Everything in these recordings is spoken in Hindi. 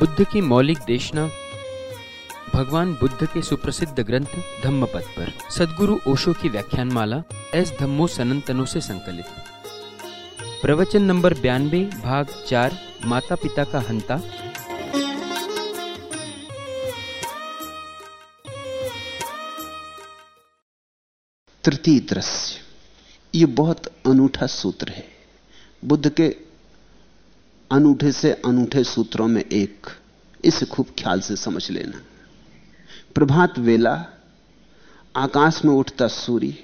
बुद्ध की मौलिक देशना, भगवान बुद्ध के सुप्रसिद्ध ग्रंथ धम्मपद पर। सदगुरु ओशो की व्याख्यानमाला एस धम्मो सनंतनो से संकलित। प्रवचन नंबर बयानबे भाग चार माता पिता का हंता। तृतीय दृश्य। ये बहुत अनूठा सूत्र है। बुद्ध के अनूठे से अनूठे सूत्रों में एक इसे खूब ख्याल से समझ लेना। प्रभात वेला, आकाश में उठता सूर्य,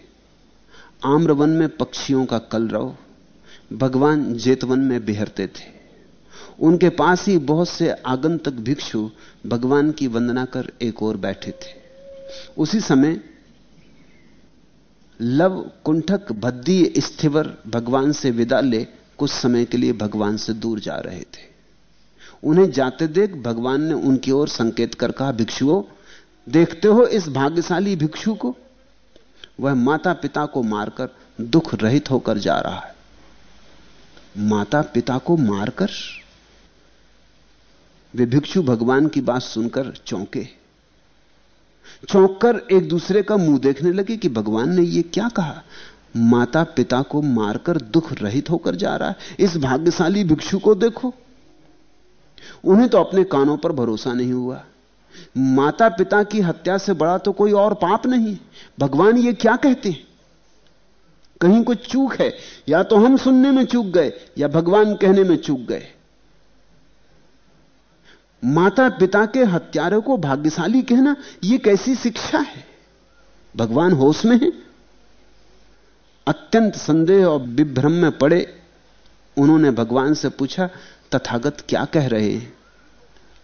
आम्रवन में पक्षियों का कलरव भगवान जेतवन में बिहरते थे। उनके पास ही बहुत से आगंतक भिक्षु भगवान की वंदना कर एक और बैठे थे। उसी समय लव कुंठक भद्दी स्थिवर भगवान से विदा ले कुछ समय के लिए भगवान से दूर जा रहे थे। उन्हें जाते देख भगवान ने उनकी ओर संकेत कर कहा, भिक्षुओं, देखते हो इस भाग्यशाली भिक्षु को? वह माता पिता को मारकर दुख रहित होकर जा रहा है। माता पिता को मारकर? वे भिक्षु भगवान की बात सुनकर चौंके। चौंककर एक दूसरे का मुँह देखने लगे कि भगवान ने यह क्या कहा? माता पिता को मारकर दुख रहित होकर जा रहा है। इस भाग्यशाली भिक्षु को देखो। उन्हें तो अपने कानों पर भरोसा नहीं हुआ। माता पिता की हत्या से बड़ा तो कोई और पाप नहीं। भगवान ये क्या कहते हैं? कहीं कुछ चूक है, या तो हम सुनने में चूक गए, या भगवान कहने में चूक गए। माता पिता के हत्यारों को भाग्यशाली कहना यह कैसी शिक्षा है? भगवान होश में है। अत्यंत संदेह और विभ्रम में पड़े। उन्होंने भगवान से पूछा, तथागत क्या कह रहे हैं?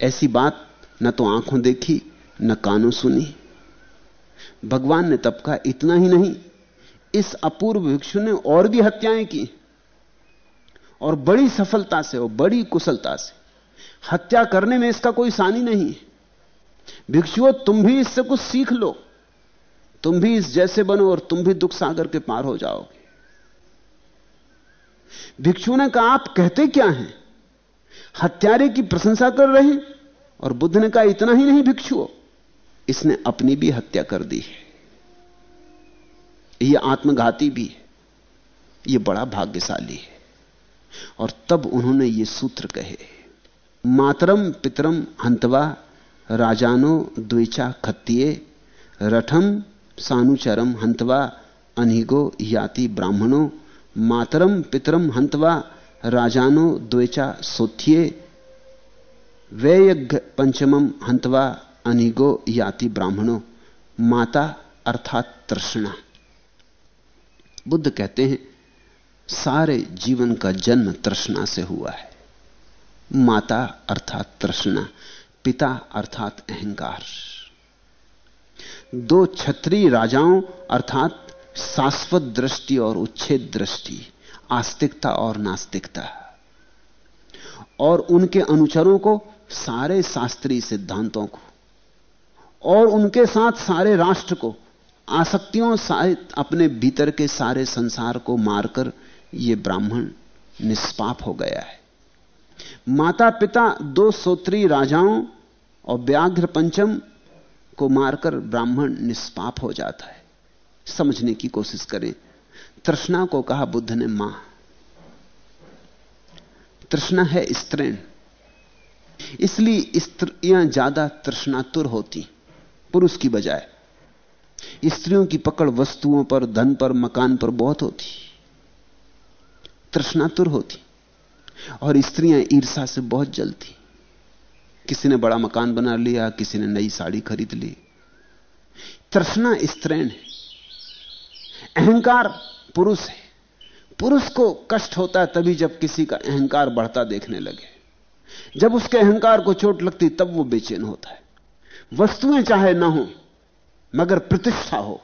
ऐसी बात न तो आँखों देखी, न कानों सुनी। भगवान ने तब कहा, इतना ही नहीं, इस अपूर्व भिक्षु ने और भी हत्याएँ की। और बड़ी सफलता से और बड़ी कुशलता से। हत्या करने में इसका कोई सानी नहीं। है भिक्षुओं, तुम भी इससे कुछ सीख लो। तुम भी इस जैसे बनो और तुम भी दुख सागर के पार हो जाओगे। भिक्षु ने कहा, आप कहते क्या हैं? हत्यारे की प्रशंसा कर रहे हैं और बुद्ध ने कहा, इतना ही नहीं भिक्षुओं इसने अपनी भी हत्या कर दी है। यह आत्मघाती भी है। यह बड़ा भाग्यशाली है। और तब उन्होंने ये सूत्र कहे, मातरम पितरम हंतवा राजानो द्विचा खत्तिये, रठम सानुचरम हंतवा अनिगो याति ब्राह्मणो मातरम पितरम हंतवा राजानो द्वेचा सोथिये वैयज्ञ पंचमम हंतवा अनिगो याति ब्राह्मणों, माता अर्थात तृष्णा। बुद्ध कहते हैं, सारे जीवन का जन्म तृष्णा से हुआ है। माता अर्थात तृष्णा, पिता अर्थात अहंकार। दो क्षत्रिय राजाओं अर्थात शाश्वत दृष्टि और उच्छेद दृष्टि, आस्तिकता और नास्तिकता। और उनके अनुचरों को, सारे शास्त्रीय सिद्धांतों को, और उनके साथ सारे राष्ट्र को, आसक्तियों सहित अपने भीतर के सारे संसार को मारकर यह ब्राह्मण निष्पाप हो गया है। माता पिता दो सोत्री राजाओं और व्याघ्र पंचम को मारकर ब्राह्मण निष्पाप हो जाता है। समझने की कोशिश करें। तृष्णा को कहा बुद्ध ने, माँ। तृष्णा है स्त्रीण इसलिए स्त्रियाँ ज़्यादा तृष्णातुर होती, पुरुष की बजाय। स्त्रियों की पकड़ वस्तुओं पर, धन पर, मकान पर बहुत होती। तृष्णातुर होती। और स्त्रियाँ ईर्षा से बहुत जलती। किसी ने बड़ा मकान बना लिया, किसी ने नई साड़ी खरीद ली। तृष्णा स्त्रीण है। अहंकार पुरुष है। पुरुष को कष्ट होता है तभी जब किसी का अहंकार बढ़ता देखने लगे। जब उसके अहंकार को चोट लगती, तब वो बेचैन होता है। वस्तुएँ चाहे ना हो, मगर प्रतिष्ठा हो।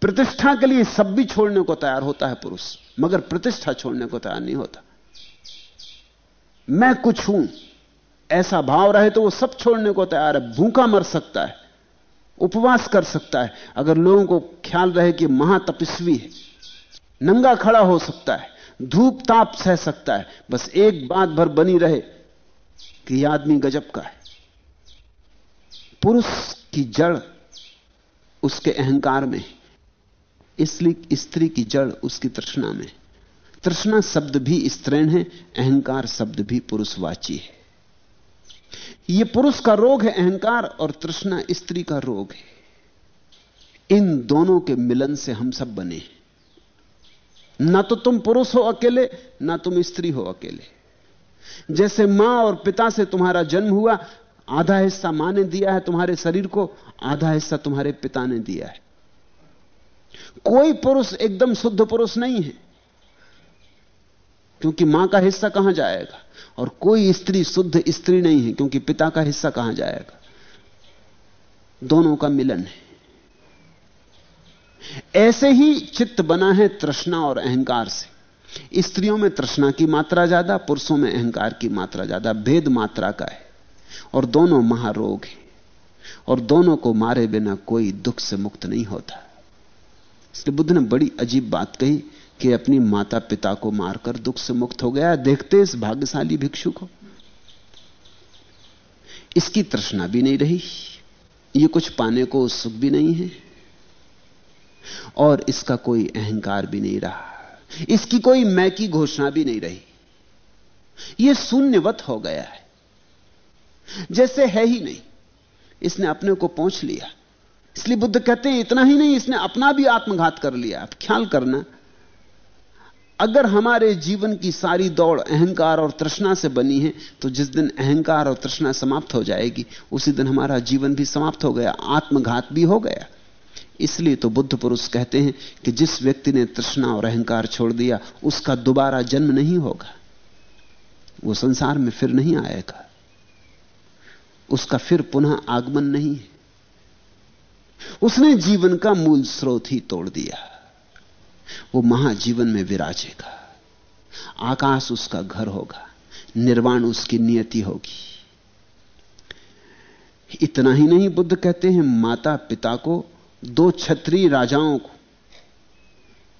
प्रतिष्ठा के लिए सब भी छोड़ने को तैयार होता है पुरुष, मगर प्रतिष्ठा छोड़ने को तैयार नहीं होता। मैं कुछ हूँ, ऐसा भाव रहे तो वो सब छोड़ने को तैयार है, भूखा मर सकता है। उपवास कर सकता है। अगर लोगों को ख्याल रहे कि महातपस्वी है, नंगा खड़ा हो सकता है, धूप ताप सह सकता है, बस एक बात भर बनी रहे कि यह आदमी गजब का है। पुरुष की जड़ उसके अहंकार में इसलिए स्त्री की जड़ उसकी तृष्णा में तृष्णा शब्द भी स्त्रीण है, अहंकार शब्द भी पुरुषवाची है। यह पुरुष का रोग है अहंकार और तृष्णा स्त्री का रोग है। इन दोनों के मिलन से हम सब बने हैं। ना तो तुम पुरुष हो अकेले, ना तुम स्त्री हो अकेले। जैसे माँ और पिता से तुम्हारा जन्म हुआ, आधा हिस्सा माँ ने दिया है तुम्हारे शरीर को, आधा हिस्सा तुम्हारे पिता ने दिया है। कोई पुरुष एकदम शुद्ध पुरुष नहीं है। क्योंकि माँ का हिस्सा कहाँ जाएगा? और कोई स्त्री, शुद्ध स्त्री नहीं है, क्योंकि पिता का हिस्सा कहाँ जाएगा? दोनों का मिलन है। ऐसे ही चित्त बना है तृष्णा और अहंकार से। स्त्रियों में तृष्णा की मात्रा ज़्यादा, पुरुषों में अहंकार की मात्रा ज़्यादा, भेद मात्रा का है। और दोनों महारोग हैं। और दोनों को मारे बिना कोई दुख से मुक्त नहीं होता। इसलिए बुद्ध ने बड़ी अजीब बात कही कि अपनी माता पिता को मारकर दुख से मुक्त हो गया। देखते इस भाग्यशाली भिक्षु को। इसकी तृष्णा भी नहीं रही। ये कुछ पाने को उत्सुक भी नहीं है। और इसका कोई अहंकार भी नहीं रहा। इसकी कोई मैं की घोषणा भी नहीं रही। यह शून्यवत हो गया है। जैसे है ही नहीं। इसने अपने को पहुँच लिया। इसलिए बुद्ध कहते हैं, इतना ही नहीं, इसने अपना भी आत्मघात कर लिया। अब ख्याल करना। अगर हमारे जीवन की सारी दौड़ अहंकार और तृष्णा से बनी है तो जिस दिन अहंकार और तृष्णा समाप्त हो जाएगी, उसी दिन हमारा जीवन भी समाप्त हो गया, आत्मघात भी हो गया। इसलिए तो बुद्ध पुरुष कहते हैं कि जिस व्यक्ति ने तृष्णा और अहंकार छोड़ दिया, उसका दोबारा जन्म नहीं होगा। वो संसार में फिर नहीं आएगा। उसका फिर पुनः आगमन नहीं है। उसने जीवन का मूल स्रोत ही तोड़ दिया। वो महाजीवन में विराजेगा आकाश उसका घर होगा, निर्वाण उसकी नियति होगी। इतना ही नहीं, बुद्ध कहते हैं माता पिता को, दो छत्री राजाओं को।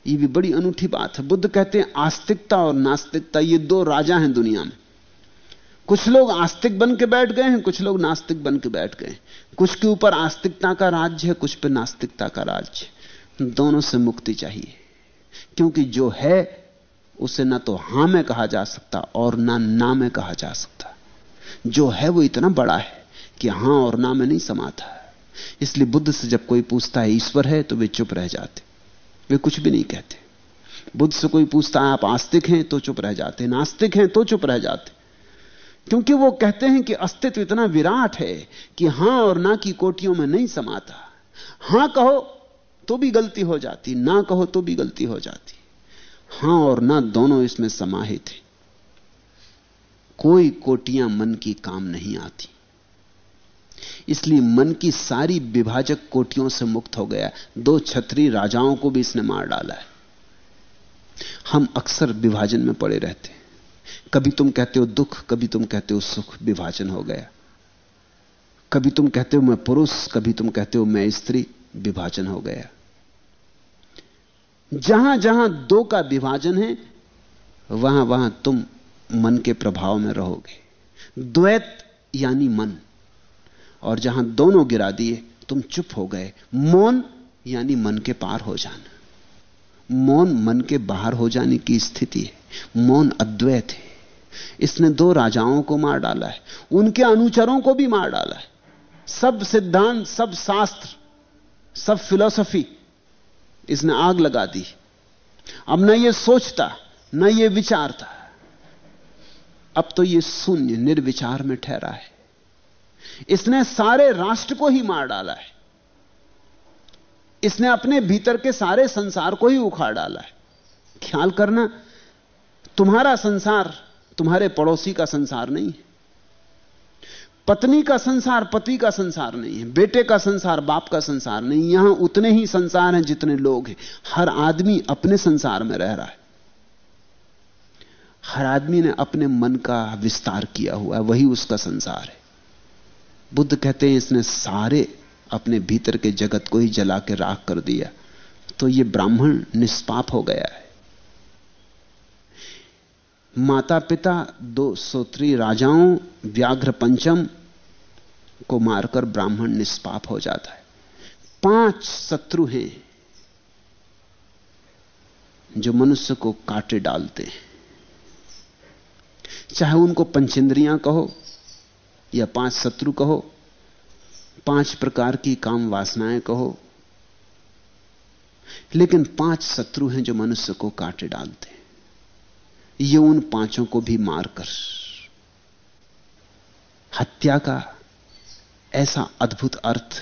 ये भी बड़ी अनूठी बात है। बुद्ध कहते हैं, आस्तिकता और नास्तिकता, ये दो राजा हैं दुनिया में। कुछ लोग आस्तिक बन के बैठ गए हैं, कुछ लोग नास्तिक बन के बैठ गए हैं। कुछ के ऊपर आस्तिकता का राज्य है, कुछ पे नास्तिकता का राज्य दोनों से मुक्ति चाहिए। क्योंकि जो है, उसे ना तो हाँ में कहा जा सकता और ना ना में कहा जा सकता। जो है वो इतना बड़ा है कि हाँ और ना में नहीं समाता इसलिए बुद्ध से जब कोई पूछता है, ईश्वर है? तो वे चुप रह जाते। वे कुछ भी नहीं कहते। बुद्ध से कोई पूछता है, आप आस्तिक हैं? तो चुप रह जाते। नास्तिक हैं? तो चुप रह जाते। क्योंकि वो कहते हैं कि अस्तित्व इतना विराट है कि हाँ और ना की कोटियों में नहीं समाता। हाँ कहो तो भी गलती हो जाती, ना कहो तो भी गलती हो जाती। हाँ और ना, दोनों इसमें समाहित है। कोई कोटियाँ मन की काम नहीं आती। इसलिए मन की सारी विभाजक कोटियों से मुक्त हो गया। दो छत्री राजाओं को भी इसने मार डाला है। हम अक्सर विभाजन में पड़े रहते हैं। कभी तुम कहते हो दुख, कभी तुम कहते हो सुख, विभाजन हो गया। कभी तुम कहते हो मैं पुरुष, कभी तुम कहते हो मैं स्त्री। विभाजन हो गया। जहाँ जहाँ दो का विभाजन है वहाँ वहाँ तुम मन के प्रभाव में रहोगे। द्वैत यानी मन। और जहाँ दोनों गिरा दिए, तुम चुप हो गए। मौन यानी मन के पार हो जाना। मौन मन के बाहर हो जाने की स्थिति है। मौन अद्वैत है। इसने दो राजाओं को मार डाला है। उनके अनुचरों को भी मार डाला है। सब सिद्धांत, सब शास्त्र सब फिलॉसफी इसने आग लगा दी। अब न ये सोचता, न ये विचारता। अब तो ये शून्य निर्विचार में ठहरा है। इसने सारे राष्ट्र को ही मार डाला है। इसने अपने भीतर के सारे संसार को ही उखाड़ डाला है। ख्याल करना, तुम्हारा संसार तुम्हारे पड़ोसी का संसार नहीं है। पत्नी का संसार पति का संसार नहीं है, बेटे का संसार बाप का संसार नहीं, यहाँ उतने ही संसार हैं जितने लोग हैं। हर आदमी अपने संसार में रह रहा है। हर आदमी ने अपने मन का विस्तार किया हुआ है, वही उसका संसार है। बुद्ध कहते हैं, इसने सारे अपने भीतर के जगत को ही जला के राख कर दिया। तो यह ब्राह्मण निष्पाप हो गया है। माता पिता दो सोत्री राजाओं, व्याघ्र पंचम को मारकर ब्राह्मण निष्पाप हो जाता है। पाँच शत्रु हैं जो मनुष्य को काटे डालते हैं। चाहे उनको पंचेंद्रियाँ कहो या पाँच शत्रु कहो, पाँच प्रकार की काम वासनाएँ कहो, लेकिन पाँच शत्रु हैं जो मनुष्य को काटे डालते हैं। ये उन पाँचों को भी मारकर। हत्या का ऐसा अद्भुत अर्थ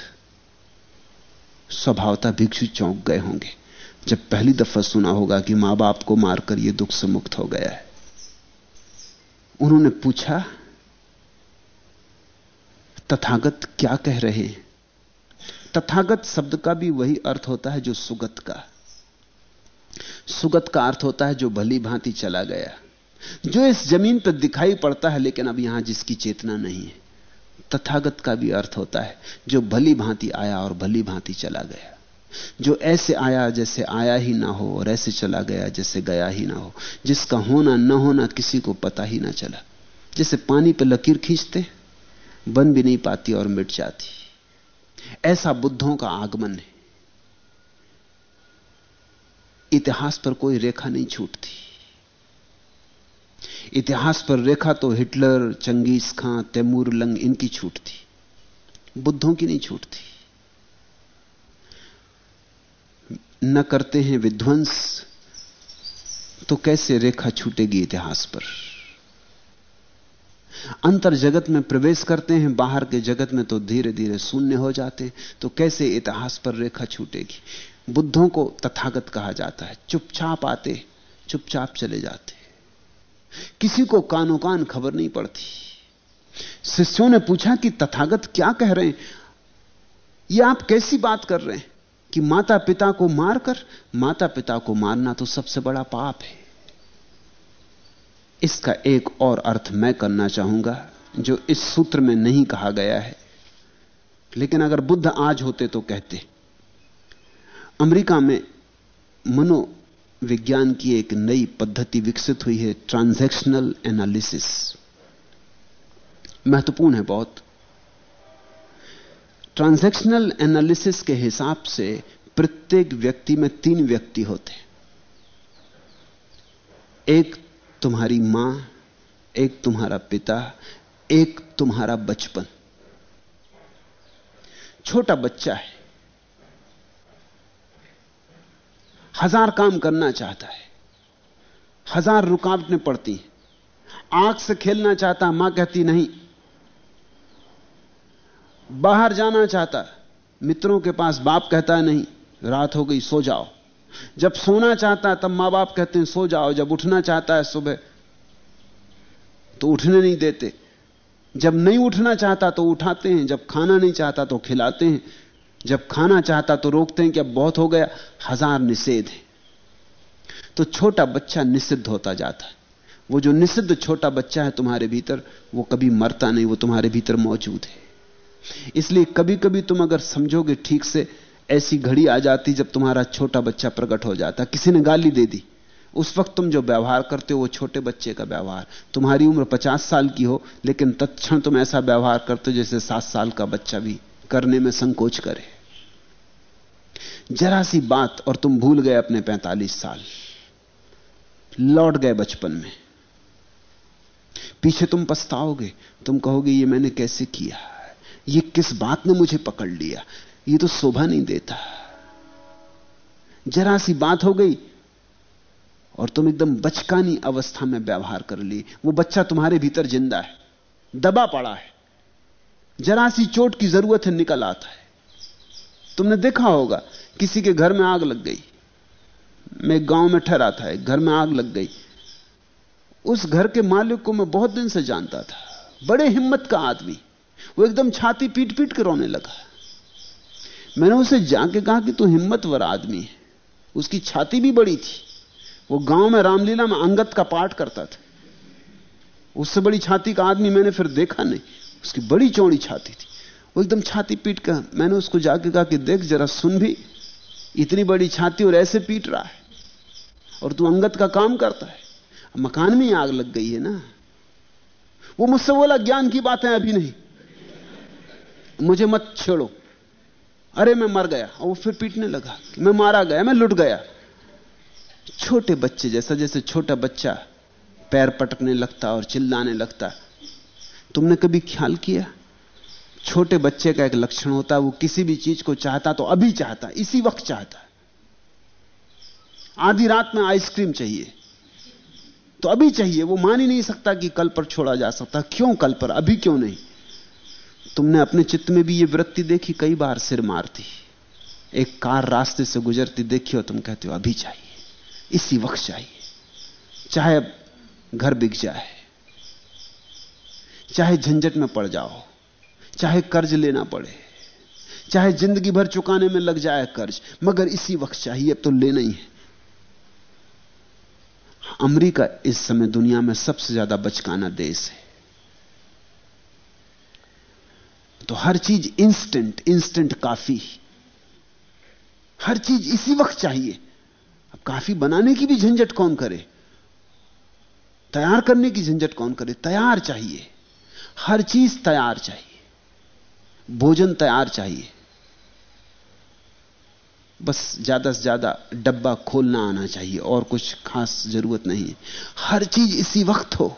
स्वभावता भिक्षु चौंक गए होंगे। जब पहली दफ़ा सुना होगा कि माँ बाप को मारकर यह दुख से मुक्त हो गया है। उन्होंने पूछा, तथागत क्या कह रहे हैं? तथागत शब्द का भी वही अर्थ होता है जो सुगत का। सुगत का अर्थ होता है जो भली भांति चला गया। जो इस ज़मीन पर दिखाई पड़ता है, लेकिन अब यहाँ जिसकी चेतना नहीं है, तथागत का भी अर्थ होता है, जो भली भांति आया और भली भांति चला गया। जो ऐसे आया जैसे आया ही ना हो, और ऐसे चला गया जैसे गया ही ना हो, जिसका होना न होना किसी को पता ही ना चला। जैसे पानी पर लकीर खींचते, बन भी नहीं पाती और मिट जाती। ऐसा बुद्धों का आगमन है। इतिहास पर कोई रेखा नहीं छूटती। इतिहास पर रेखा तो Hitler, Changez Khan, Timur, Lang, इनकी छूटती। बुद्धों की नहीं छूटती। न करते हैं विध्वंस तो कैसे रेखा छूटेगी इतिहास पर? अंतर जगत में प्रवेश करते हैं, बाहर के जगत में तो धीरे धीरे शून्य हो जाते हैं तो कैसे इतिहास पर रेखा छूटेगी? बुद्धों को तथागत कहा जाता है। चुपचाप आते, चुपचाप चले जाते। किसी को कानो कान खबर नहीं पड़ती। शिष्यों ने पूछा कि तथागत क्या कह रहे हैं? यह आप कैसी बात कर रहे हैं कि माता पिता को मारकर माता पिता को मारना तो सबसे बड़ा पाप है। इसका एक और अर्थ मैं करना चाहूँगा, जो इस सूत्र में नहीं कहा गया है। लेकिन अगर बुद्ध आज होते तो कहते अमेरिका में मनोविज्ञान की एक नई पद्धति विकसित हुई है, ट्रांजैक्शनल एनालिसिस। महत्वपूर्ण है बहुत। ट्रांजैक्शनल एनालिसिस के हिसाब से प्रत्येक व्यक्ति में तीन व्यक्ति होते हैं। एक तुम्हारी माँ, एक तुम्हारा पिता, एक तुम्हारा बचपन। छोटा बच्चा है। हज़ार काम करना चाहता है, हज़ार रुकावटें पड़ती हैं। आँख से खेलना चाहता, माँ कहती नहीं। बाहर जाना चाहता, मित्रों के पास बाप कहता है नहीं, रात हो गई, सो जाओ। जब सोना चाहता है तब माँ बाप कहते हैं, सो जाओ, जब उठना चाहता है, सुबह। तो उठने नहीं देते। जब नहीं उठना चाहता तो उठाते हैं, जब खाना नहीं चाहता तो खिलाते हैं। जब खाना चाहता तो रोकते हैं कि अब बहुत हो गया, हज़ार निषेध है। तो छोटा बच्चा निषिद्ध होता जाता है। वो जो निषिद्ध छोटा बच्चा है तुम्हारे भीतर, वो कभी मरता नहीं, वो तुम्हारे भीतर मौजूद है। इसलिए कभी कभी तुम अगर समझोगे ठीक से, ऐसी घड़ी आ जाती जब तुम्हारा छोटा बच्चा प्रकट हो जाता। किसी ने गाली दे दी। उस वक्त तुम जो व्यवहार करते हो, वो छोटे बच्चे का व्यवहार। तुम्हारी उम्र पचास साल की हो, लेकिन तत्क्षण तुम ऐसा व्यवहार करते हो जैसे सात साल का बच्चा भी करने में संकोच करे। जरा सी बात और तुम भूल गए अपने पैंतालीस साल। लौट गए बचपन में। पीछे तुम पछताओगे। तुम कहोगे, ये मैंने कैसे किया? ये किस बात ने मुझे पकड़ लिया? ये तो शोभा नहीं देता। जरा सी बात हो गई और तुम एकदम बचकानी अवस्था में व्यवहार कर ली वो बच्चा तुम्हारे भीतर ज़िंदा है। दबा पड़ा है। जरा सी चोट की ज़रूरत है, निकल आता है। तुमने देखा होगा, किसी के घर में आग लग गई। मैं गाँव में ठहरा था घर में आग लग गई। उस घर के मालिक को मैं बहुत दिन से जानता था। बड़े हिम्मत का आदमी, वो एकदम छाती पीट पीट के रोने लगा। मैंने उसे जाके कहा कि तू हिम्मतवर आदमी है। उसकी छाती भी बड़ी थी। वो गाँव में रामलीला में अंगत का पाठ करता था। उससे बड़ी छाती का आदमी मैंने फिर देखा नहीं। उसकी बड़ी चौड़ी छाती थी। वो एकदम छाती पीट कर, मैंने उसको जाके कहा कि देख, जरा सुन भी, इतनी बड़ी छाती और ऐसे पीट रहा है, और तू अंगत का काम करता है। मकान में आग लग गई है ना। वो मुझसे बोला, ज्ञान की बातें अभी नहीं। मुझे मत छेड़ो। अरे, मैं मर गया। और वो फिर पीटने लगा मैं मारा गया, मैं लुट गया। छोटे बच्चे जैसा जैसे छोटा बच्चा पैर पटकने लगता और चिल्लाने लगता तुमने कभी ख्याल किया? छोटे बच्चे का एक लक्षण होता है वो किसी भी चीज़ को चाहता तो अभी चाहता, इसी वक्त चाहता। आधी रात में आइसक्रीम चाहिए। तो अभी चाहिए, वो मान ही नहीं सकता कि कल पर छोड़ा जा सकता। क्यों कल पर, अभी क्यों नहीं? तुमने अपने चित्त में भी ये वृत्ति देखी, कई बार सिर मारती। एक कार रास्ते से गुजरती, देखी और तुम कहते हो, अभी चाहिए, इसी वक्त चाहिए। चाहे घर बिक जाए चाहे झंझट में पड़ जाओ, चाहे कर्ज लेना पड़े, चाहे ज़िंदगी भर चुकाने में लग जाए कर्ज, मगर इसी वक्त चाहिए, अब तो लेना ही है। अमेरिका इस समय दुनिया में सबसे ज़्यादा बचकाना देश है। तो हर चीज़ इंस्टेंट इंस्टेंट काफ़ी हर चीज़ इसी वक्त चाहिए। अब काफ़ी बनाने की भी झंझट कौन करे? तैयार करने की झंझट कौन करे? तैयार चाहिए। हर चीज़ तैयार चाहिए। भोजन तैयार चाहिए। बस ज़्यादा से ज़्यादा डब्बा खोलना आना चाहिए, और कुछ खास ज़रूरत नहीं है। हर चीज़ इसी वक्त हो।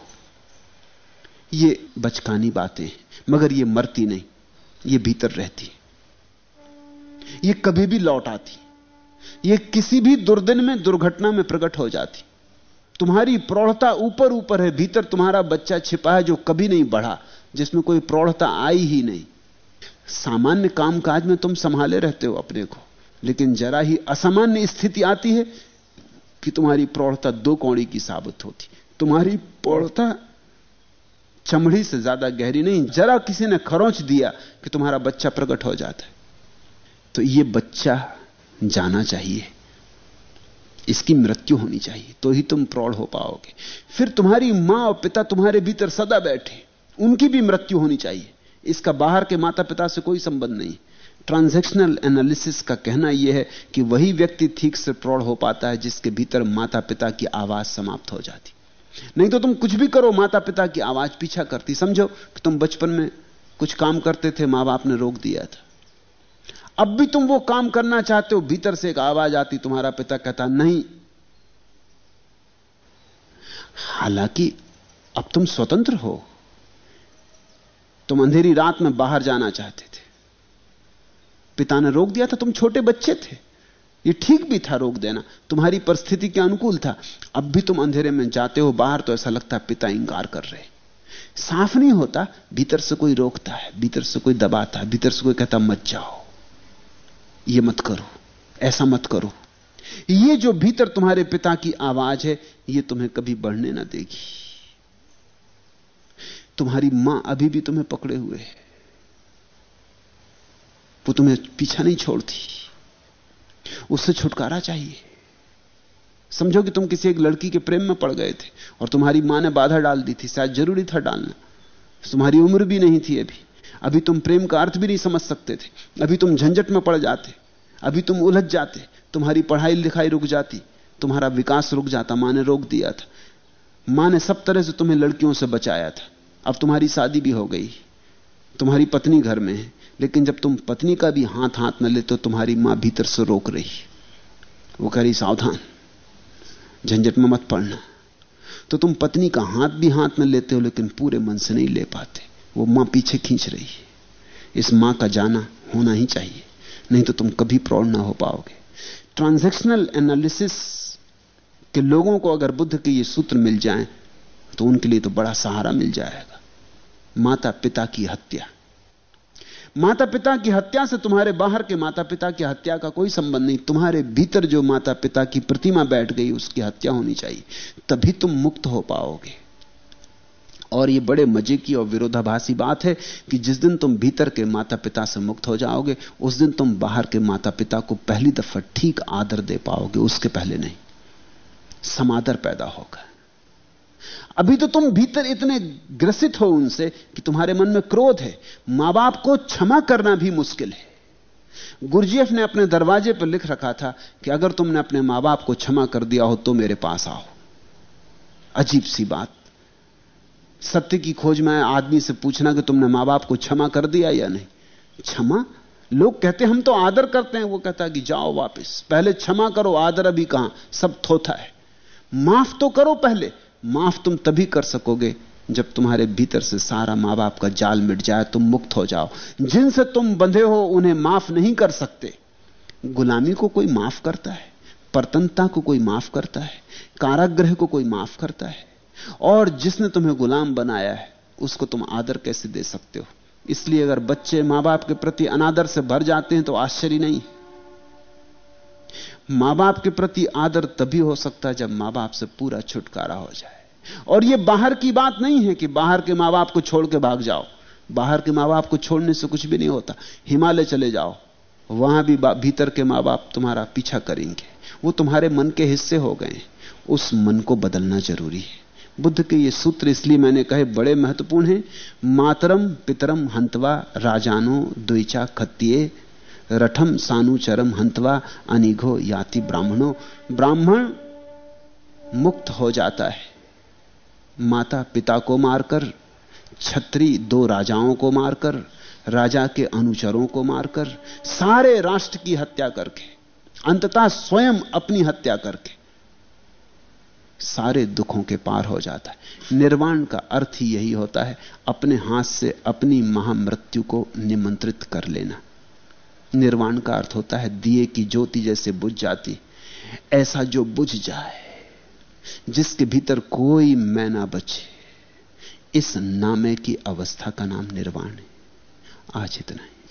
ये बचकानी बातें मगर ये मरती नहीं, ये भीतर रहती ये कभी भी लौट आती ये किसी भी दुर्दिन में, दुर्घटना में प्रकट हो जाती तुम्हारी प्रौढ़ता ऊपर ऊपर है, भीतर तुम्हारा बच्चा छिपा है जो कभी नहीं बढ़ा, जिसमें कोई प्रौढ़ता आई ही नहीं। सामान्य कामकाज में तुम संभाले रहते हो अपने को, लेकिन जरा ही असामान्य स्थिति आती है कि तुम्हारी प्रौढ़ता दो कौड़ी की साबित होती। तुम्हारी प्रौढ़ता चमड़ी से ज़्यादा गहरी नहीं, जरा किसी ने खरोच दिया कि तुम्हारा बच्चा प्रकट हो जाता है। तो यह बच्चा जाना चाहिए। इसकी मृत्यु होनी चाहिए तो ही तुम प्रौढ़ हो पाओगे। फिर तुम्हारी माँ और पिता तुम्हारे भीतर सदा बैठे, उनकी भी मृत्यु होनी चाहिए। इसका बाहर के माता पिता से कोई संबंध नहीं। ट्रांजैक्शनल एनालिसिस का कहना यह है कि वही व्यक्ति ठीक से प्रौढ़ हो पाता है, जिसके भीतर माता पिता की आवाज़ समाप्त हो जाती। नहीं तो तुम कुछ भी करो माता पिता की आवाज़ पीछा करती। समझो कि तुम बचपन में कुछ काम करते थे माँ बाप ने रोक दिया था। अब भी तुम वो काम करना चाहते हो, भीतर से एक आवाज़ आती, तुम्हारा पिता कहता, नहीं। हालाँकि अब तुम स्वतंत्र हो। तुम अंधेरी रात में बाहर जाना चाहते थे। पिता ने रोक दिया था, तुम छोटे बच्चे थे। ये ठीक भी था रोक देना। तुम्हारी परिस्थिति के अनुकूल था। अब भी तुम अंधेरे में जाते हो, बाहर तो ऐसा लगता है पिता इंकार कर रहे साफ़ नहीं होता, भीतर से कोई रोकता है, भीतर से कोई दबाता है, भीतर से कोई कहता, मत जाओ। ये मत करो, ऐसा मत करो। ये जो भीतर तुम्हारे पिता की आवाज़ है, ये तुम्हें कभी बढ़ने ना देगी। तुम्हारी माँ अभी भी तुम्हें पकड़े हुए है। वो तुम्हें पीछा नहीं छोड़ती। उससे छुटकारा चाहिए। समझो कि तुम किसी एक लड़की के प्रेम में पड़ गए थे और तुम्हारी माँ ने बाधा डाल दी थी, शायद ज़रूरी था डालना। तुम्हारी उम्र भी नहीं थी अभी। अभी तुम प्रेम का अर्थ भी नहीं समझ सकते थे। अभी तुम झंझट में पड़ जाते। अभी तुम उलझ जाते। तुम्हारी पढ़ाई लिखाई रुक जाती। तुम्हारा विकास रुक जाता। माँ ने रोक दिया था। माँ ने सब तरह से तुम्हें लड़कियों से बचाया था। अब तुम्हारी शादी भी हो गई। तुम्हारी पत्नी घर में है। लेकिन जब तुम पत्नी का भी हाथ हाथ न ले तो तुम्हारी माँ भीतर से रोक रही। वो कह रही, सावधान। झंझट में मत पड़ना। तो तुम पत्नी का हाथ भी हाथ में लेते हो, लेकिन पूरे मन से नहीं ले पाते। वो माँ पीछे खींच रही है। इस माँ का जाना होना ही चाहिए, नहीं तो तुम कभी प्रौढ़ ना हो पाओगे। ट्रांजैक्शनल एनालिसिस के लोगों को अगर बुद्ध के ये सूत्र मिल जाएँ तो उनके लिए तो बड़ा सहारा मिल जाएगा। माता पिता की हत्या। माता पिता की हत्या से तुम्हारे बाहर के माता पिता की हत्या का कोई संबंध नहीं। तुम्हारे भीतर जो माता पिता की प्रतिमा बैठ गई, उसकी हत्या होनी चाहिए। तभी तुम मुक्त हो पाओगे। और यह बड़े मज़े की और विरोधाभासी बात है कि जिस दिन तुम भीतर के माता पिता से मुक्त हो जाओगे, उस दिन तुम बाहर के माता पिता को पहली दफ़ा ठीक आदर दे पाओगे, उसके पहले नहीं। समादर पैदा होगा। अभी तो तुम भीतर इतने ग्रसित हो उनसे कि तुम्हारे मन में क्रोध है। माँ बाप को क्षमा करना भी मुश्किल है। गुरजीएफ ने अपने दरवाजे पर लिख रखा था कि अगर तुमने अपने माँ बाप को क्षमा कर दिया हो तो मेरे पास आओ। अजीब सी बात। सत्य की खोज में आदमी से पूछना कि तुमने माँ बाप को क्षमा कर दिया या नहीं? क्षमा? लोग कहते हम तो आदर करते हैं। वो कहता कि जाओ वापस। पहले क्षमा करो, आदर अभी कहाँ? सब थोथा है। माफ़ तो करो पहले। माफ़ तुम तभी कर सकोगे जब तुम्हारे भीतर से सारा माँ बाप का जाल मिट जाए, तुम मुक्त हो जाओ। जिनसे तुम बंधे हो, उन्हें माफ़ नहीं कर सकते। गुलामी को कोई माफ़ करता है? परतनता को कोई माफ़ करता है? कारागृह को कोई माफ़ करता है? और जिसने तुम्हें गुलाम बनाया है, उसको तुम आदर कैसे दे सकते हो? इसलिए अगर बच्चे माँ बाप के प्रति अनादर से भर जाते हैं तो आश्चर्य नहीं। माँ बाप के प्रति आदर तभी हो सकता है जब माँ बाप से पूरा छुटकारा हो जाए। और यह बाहर की बात नहीं है कि बाहर के माँ बाप को छोड़ के भाग जाओ। बाहर के माँ बाप को छोड़ने से कुछ भी नहीं होता। हिमालय चले जाओ। वहाँ भी भीतर के माँ बाप तुम्हारा पीछा करेंगे। वो तुम्हारे मन के हिस्से हो गए उस मन को बदलना ज़रूरी है। बुद्ध के ये सूत्र इसलिए मैंने कहे, बड़े महत्वपूर्ण हैं। मातरम, पितरम, हंतवा, राजानो, द्विचा, खत्तिये, रठम सानुचरम हंतवा, अनिघो, याति, ब्राह्मणों। ब्राह्मण मुक्त हो जाता है। माता पिता को मारकर, छत्री दो राजाओं को मारकर, राजा के अनुचरों को मारकर, सारे राष्ट्र की हत्या करके, अंततः स्वयं अपनी हत्या करके सारे दुखों के पार हो जाता है। निर्वाण का अर्थ ही यही होता है, अपने हाथ से अपनी महामृत्यु को निमंत्रित कर लेना। निर्वाण का अर्थ होता है, दिए की ज्योति जैसे बुझ जाती, ऐसा जो बुझ जाए, जिसके भीतर कोई मैं ना बचे, इस नामे की अवस्था का नाम निर्वाण है। आज इतना ही।